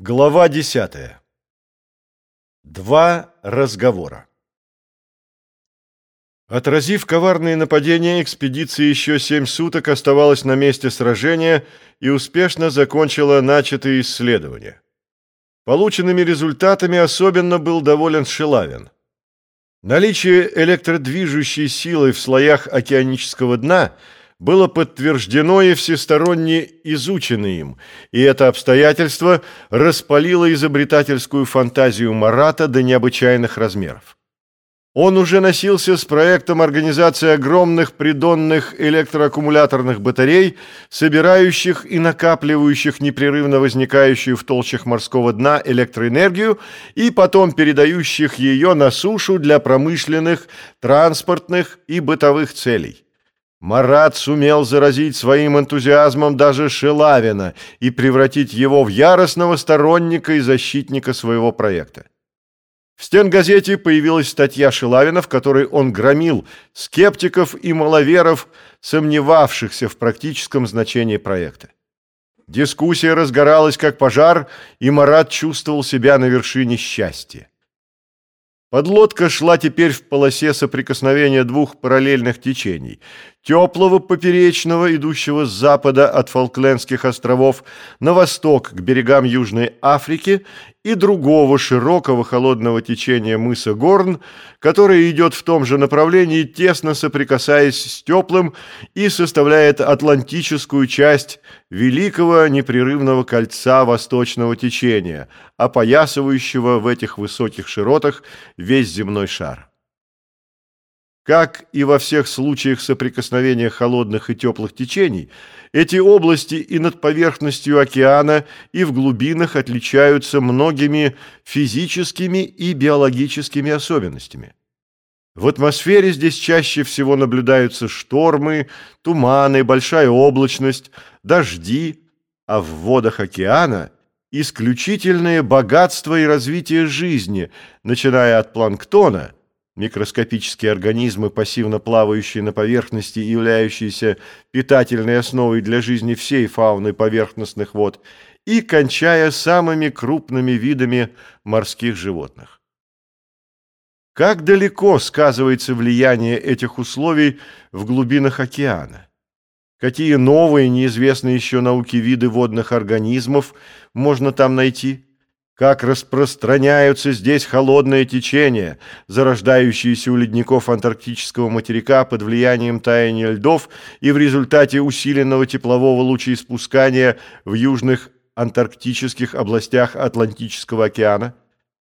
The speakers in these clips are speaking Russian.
Глава 10. Два разговора. Отразив коварные нападения, экспедиция еще семь суток оставалась на месте сражения и успешно закончила начатые исследования. Полученными результатами особенно был доволен Шилавин. Наличие электродвижущей силы в слоях океанического дна – было подтверждено и всесторонне изучено им, и это обстоятельство распалило изобретательскую фантазию Марата до необычайных размеров. Он уже носился с проектом организации огромных придонных электроаккумуляторных батарей, собирающих и накапливающих непрерывно возникающую в толщах морского дна электроэнергию и потом передающих ее на сушу для промышленных, транспортных и бытовых целей. Марат сумел заразить своим энтузиазмом даже Шелавина и превратить его в яростного сторонника и защитника своего проекта. В стенгазете появилась статья Шелавина, в которой он громил скептиков и маловеров, сомневавшихся в практическом значении проекта. Дискуссия разгоралась как пожар, и Марат чувствовал себя на вершине счастья. Подлодка шла теперь в полосе соприкосновения двух параллельных течений – теплого поперечного, идущего с запада от Фолклендских островов на восток к берегам Южной Африки, и другого широкого холодного течения мыса Горн, которое идет в том же направлении, тесно соприкасаясь с теплым и составляет атлантическую часть великого непрерывного кольца восточного течения, опоясывающего в этих высоких широтах весь земной шар. Как и во всех случаях соприкосновения холодных и теплых течений, эти области и над поверхностью океана, и в глубинах отличаются многими физическими и биологическими особенностями. В атмосфере здесь чаще всего наблюдаются штормы, туманы, большая облачность, дожди, а в водах океана – исключительное богатство и развитие жизни, начиная от планктона – микроскопические организмы, пассивно плавающие на поверхности и являющиеся питательной основой для жизни всей фауны поверхностных вод, и кончая самыми крупными видами морских животных. Как далеко сказывается влияние этих условий в глубинах океана? Какие новые, неизвестные еще науке виды водных организмов можно там найти? Как распространяются здесь холодные течения, зарождающиеся у ледников антарктического материка под влиянием таяния льдов и в результате усиленного теплового лучеиспускания в южных антарктических областях Атлантического океана,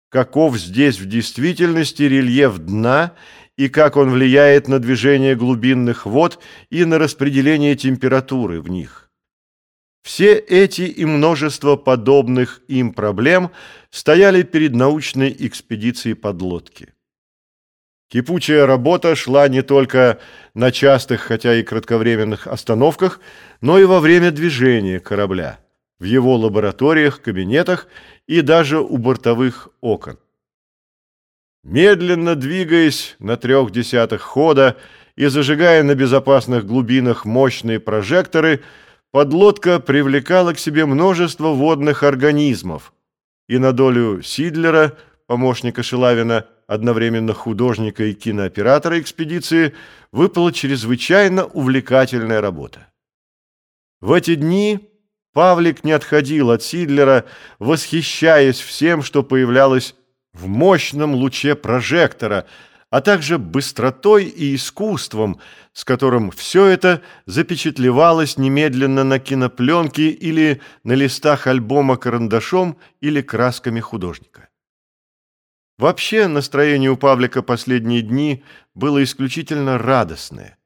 каков здесь в действительности рельеф дна и как он влияет на движение глубинных вод и на распределение температуры в них. Все эти и множество подобных им проблем стояли перед научной экспедицией подлодки. Кипучая работа шла не только на частых, хотя и кратковременных остановках, но и во время движения корабля, в его лабораториях, кабинетах и даже у бортовых окон. Медленно двигаясь на трех десятых хода и зажигая на безопасных глубинах мощные прожекторы – Подлодка привлекала к себе множество водных организмов, и на долю Сидлера, помощника Шилавина, одновременно художника и кинооператора экспедиции, выпала чрезвычайно увлекательная работа. В эти дни Павлик не отходил от Сидлера, восхищаясь всем, что появлялось в мощном луче прожектора – а также быстротой и искусством, с которым все это запечатлевалось немедленно на кинопленке или на листах альбома карандашом или красками художника. Вообще настроение у Павлика последние дни было исключительно радостное.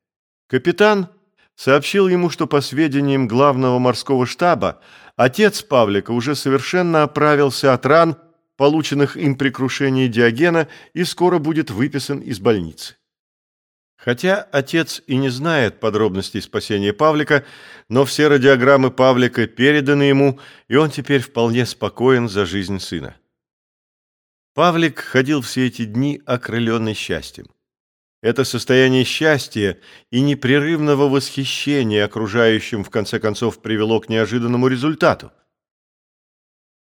Капитан сообщил ему, что по сведениям главного морского штаба отец Павлика уже совершенно оправился от ран, полученных им при крушении Диогена, и скоро будет выписан из больницы. Хотя отец и не знает подробностей спасения Павлика, но все радиограммы Павлика переданы ему, и он теперь вполне спокоен за жизнь сына. Павлик ходил все эти дни окрыленный счастьем. Это состояние счастья и непрерывного восхищения окружающим в конце концов привело к неожиданному результату –